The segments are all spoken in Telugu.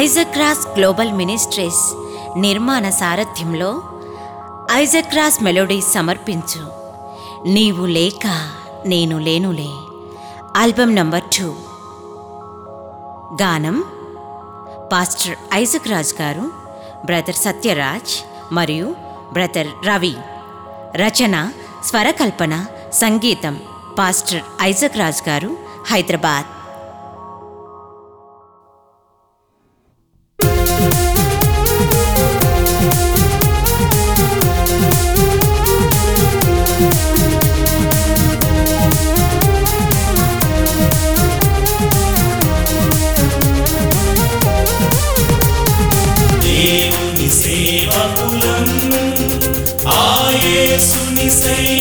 ఐజక్రాస్ గ్లోబల్ మినిస్ట్రీస్ నిర్మాణ సారథ్యంలో ఐజక్రాస్ మెలోడీస్ సమర్పించు. నీవు లేక నేను లేనులే. Album number two. గానం పాస్టర్ ఐజక్ రాజ్ గారు బ్రదర్ సత్యరాజ్ మరియు బ్రదర్ రవి. రచన స్వరకల్పన సంగీతం పాస్టర్ ఐజక్ రాజ్ గారు హైదరాబాద్. Stay.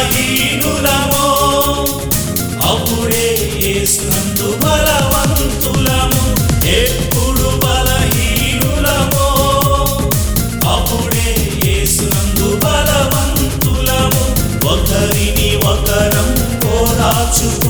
బలహీనులమో అప్పుడే యేసునందు బలవంతులము. ఎప్పుడు బలహీనులమో. అప్పుడే యేసునందు బలవంతులము. ఒకరిని ఒకరం ఓదార్చుకుంటూ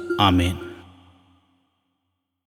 आमेन।